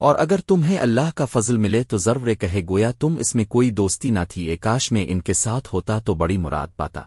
اور اگر تمہیں اللہ کا فضل ملے تو ضرور کہے گویا تم اس میں کوئی دوستی نہ تھی ایک کاش میں ان کے ساتھ ہوتا تو بڑی مراد پاتا۔